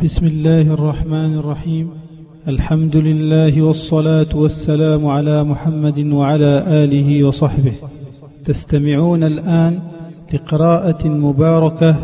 بسم الله الرحمن الرحيم. الحمد لله والصلاة والسلام على محمد وعلى آله وصحبه. تستمعون الآن لقراءة مباركة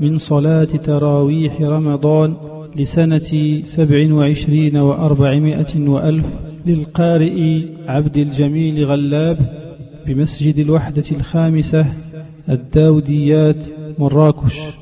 من صلاة تراويح رمضان لسنة سبع وعشرين وأربعمائة وألف للقارئ عبد الجميل غلاب بمسجد الوحدة الخامسة الداوديات مراكش.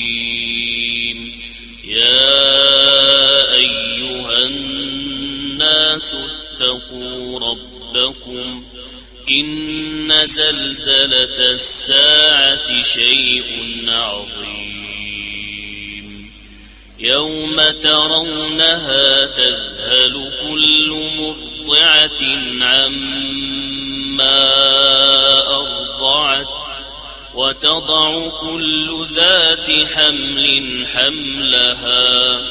اتقوا ربكم إن زلزلة الساعة شيء عظيم. يوم ترونها تذهل كل مرضعة عما أرضعت وتضع كل ذات حمل حملها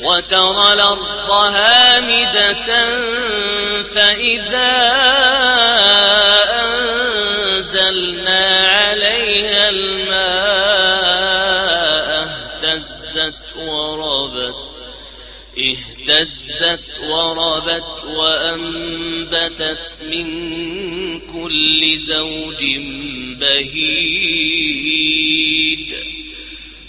وترى الأرض هامدة فإذا أنزلنا عليها الماء اهتزت وربت اهتزت وربت وأنبتت من كل زوج بهيج.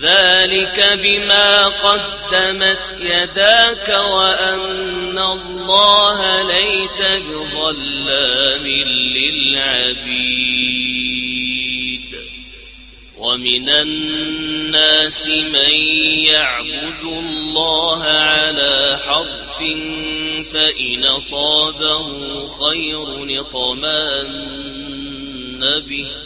ذلك بما قدمت يداك وأن الله ليس بظلام للعبيد. ومن الناس من يعبد الله على حرف فإن أصابه خير اطمأن به.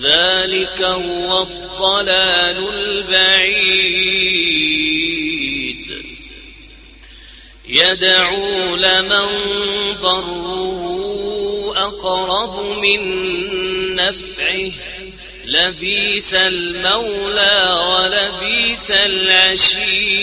ذلك هو الضلال البعيد. يدعو لمن ضره أقرب من نفعه. لبيس المولى ولبيس العشير.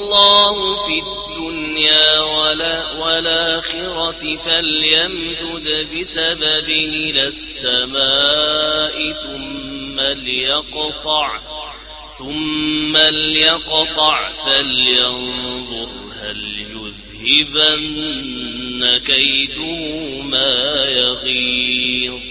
في الدنيا ولا والآخرة فليمدد بسبب إلى السماء ثم ليقطع ثم ليقطع فلينظر هل يذهبن كيده ما يغيظ.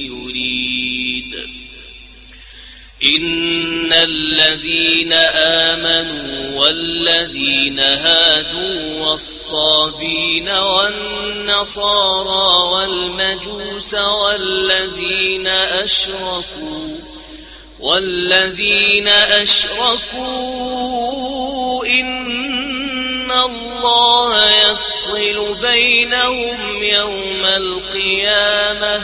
إن الذين آمنوا والذين هادوا والصابين والنصارى والمجوس والذين أشركوا والذين أشركوا إن الله يفصل بينهم يوم القيامة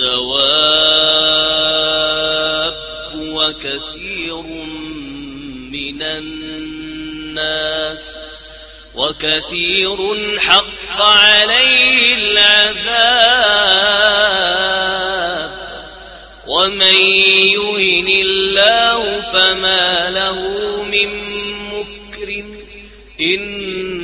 والدواب وكثير من الناس وكثير حق عليه العذاب ومن يهن الله فما له من مكرم إن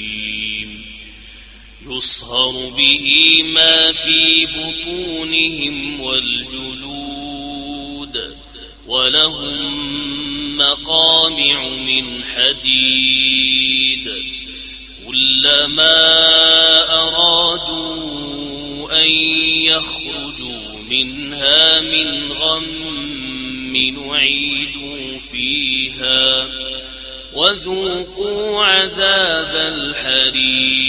يصهر به ما في بطونهم والجلود ولهم مقامع من حديد كلما أرادوا أن يخرجوا منها من غم نعيدوا فيها وذوقوا عذاب الحريق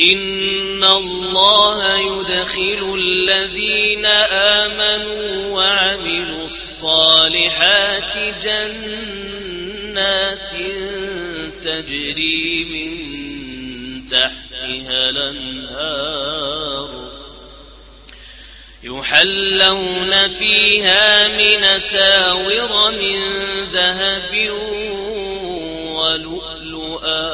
إن الله يدخل الذين آمنوا وعملوا الصالحات جنات تجري من تحتها الأنهار يحلون فيها من ساور من ذهب ولؤلؤا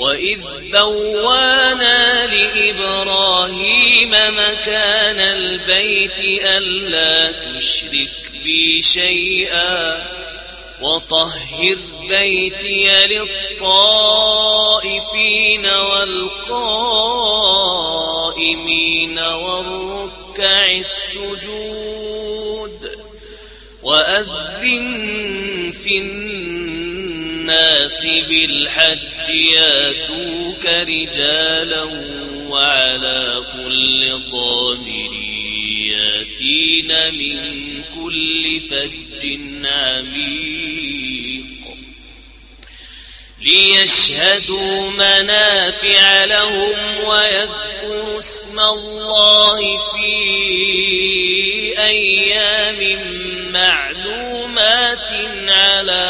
وإذ بوانا لإبراهيم مكان البيت ألا تشرك بي شيئا وطهر بيتي للطائفين والقائمين والركع السجود وأذن في الناس بالحج ياتوك رجالا وعلى كل ضامر ياتين من كل فج عميق. ليشهدوا منافع لهم ويذكروا اسم الله في أيام معلومات على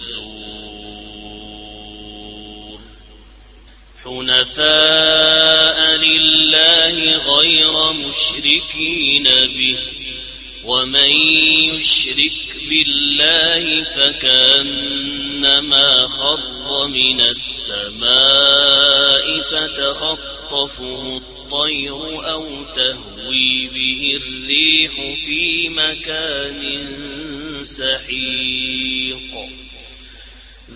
حنفاء لله غير مشركين به ومن يشرك بالله فكأنما خر من السماء فتخطفه تخطفه الطير أو تهوي به الريح في مكان سحيق.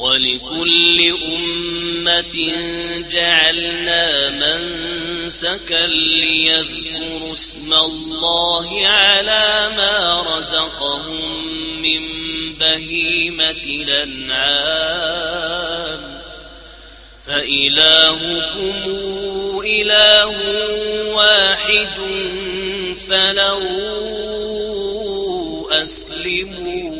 ولكل أمة جعلنا منسكا ليذكروا اسم الله على ما رزقهم من بهيمة الأنعام. فإلهكم إله واحد فله أسلموا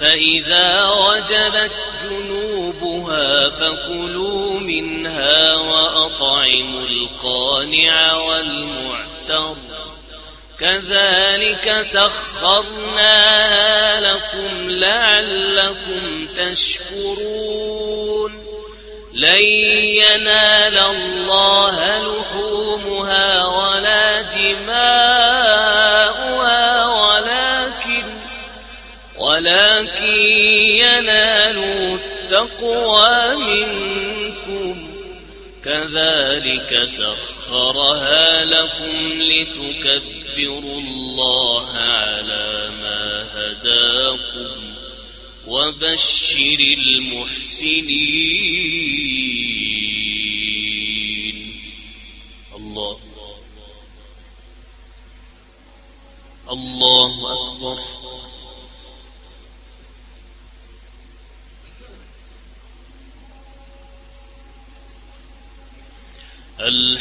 فإذا وجبت جنوبها فكلوا منها وأطعموا القانع والمعتر. كذلك سخرناها لكم لعلكم تشكرون. لن ينال الله لحومها ولا دماؤها ولكن ينال التقوى منكم. كذلك سخرها لكم لتكبروا الله على ما هداكم وبشر المحسنين. الله. الله أكبر.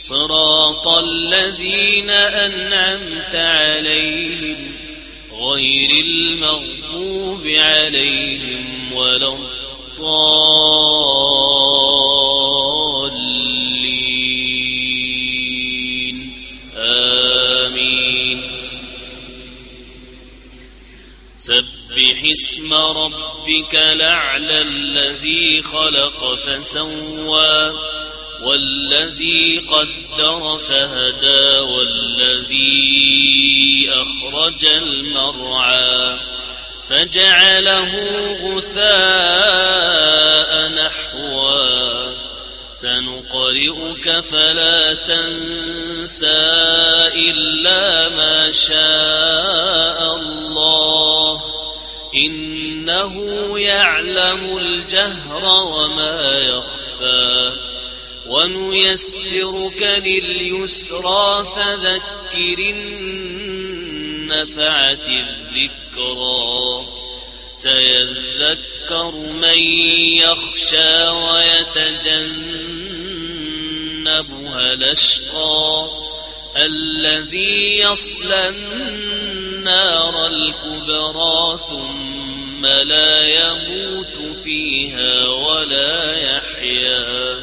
صراط الذين أنعمت عليهم غير المغضوب عليهم ولا الضالين. آمين. سبح اسم ربك لعلى الذي خلق فسوى. والذي قدر فهدى والذي أخرج المرعى فجعله غثاء نحوا سنقرئك فلا تنسى إلا ما شاء الله إنه يعلم الجهر وما يخفى ونيسرك لليسرى فذكر النفعة الذكرى. سيذكر من يخشى ويتجنبها الأشقى. الذي يصلى النار الكبرى ثم ثم لا يموت فيها ولا يحيا.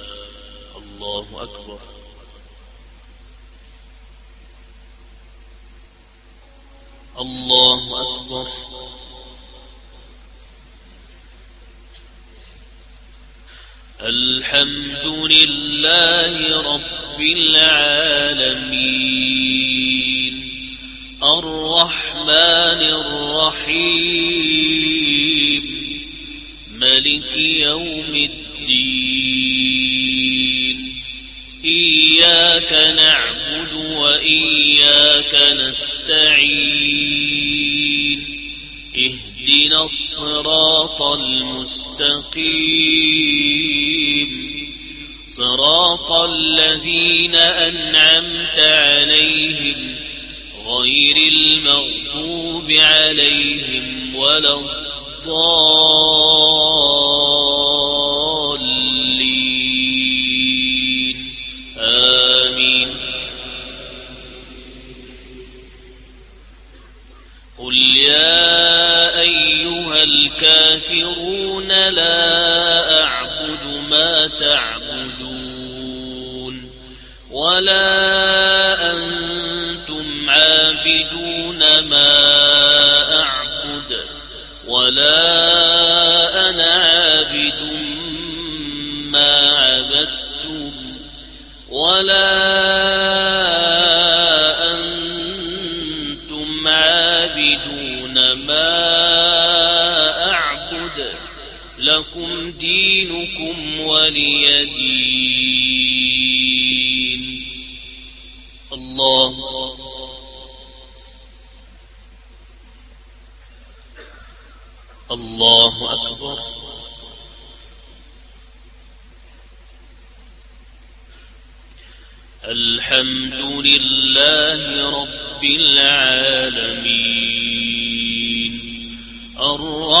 الله أكبر. الله أكبر. الحمد لله رب العالمين. الرحمن الرحيم. ملك يوم الدين. إياك نعبد وإياك نستعين. اهدنا الصراط المستقيم. صراط الذين الكافرون لا أعبد ما تعبدون ولا أنتم عابدون ما أعبد ولا دينكم ولي دين الله. الله أكبر. الحمد لله رب العالمين. الرحمن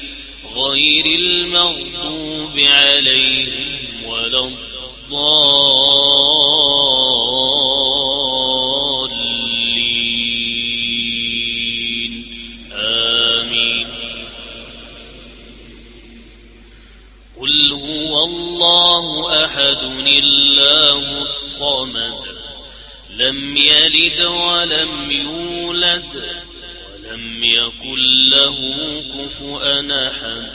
غير المغضوب عليهم ولا الضالين. آمين. قل هو الله أحد الله الصمد. لم يلد ولم كفؤا أحد